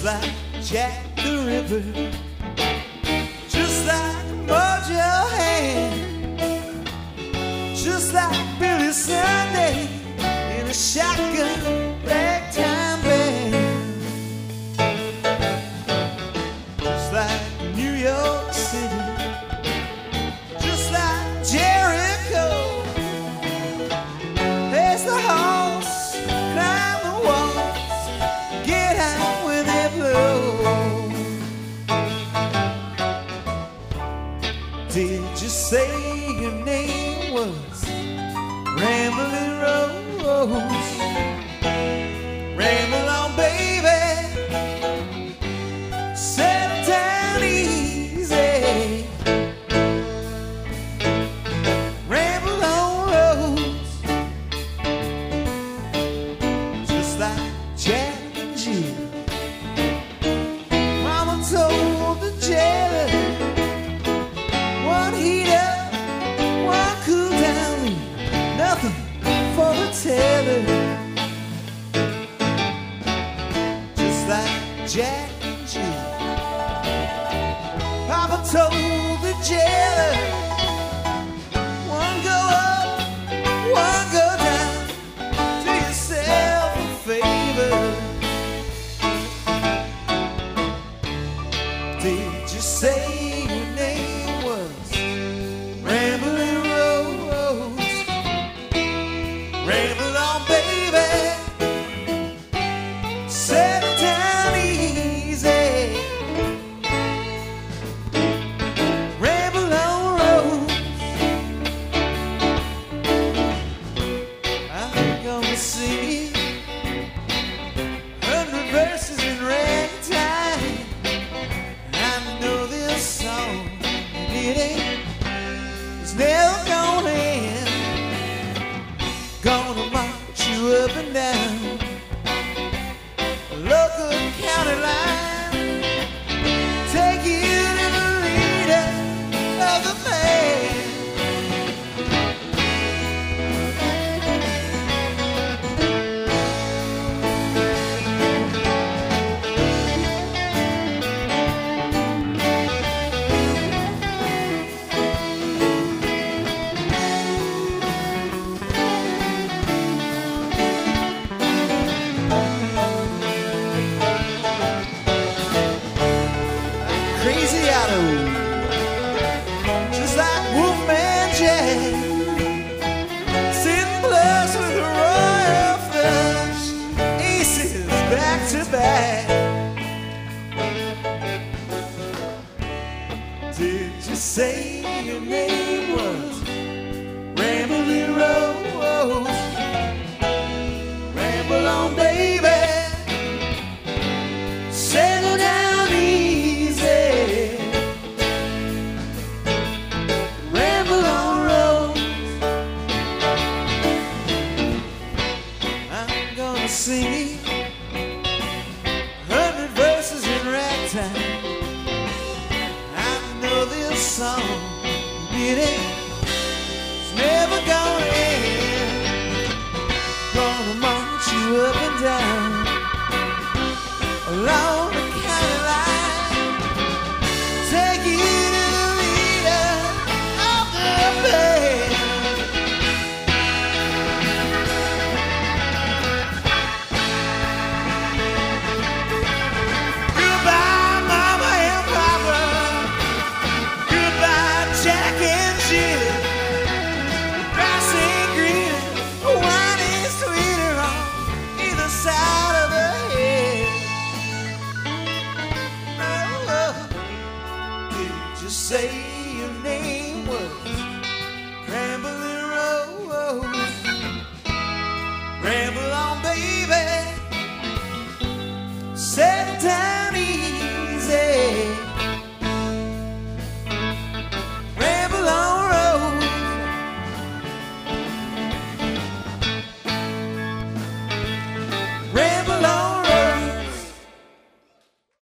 Just like Jack the Ripper. Just like Mojo Hand. Just like Billy Sunday In a shotgun. was rambling. told the jail. good Cadillac. just like Wolfman Jack, sitting with royal flush, aces back to back. Did you say your name was? singing hundred verses in ragtime. I know this song, did it? say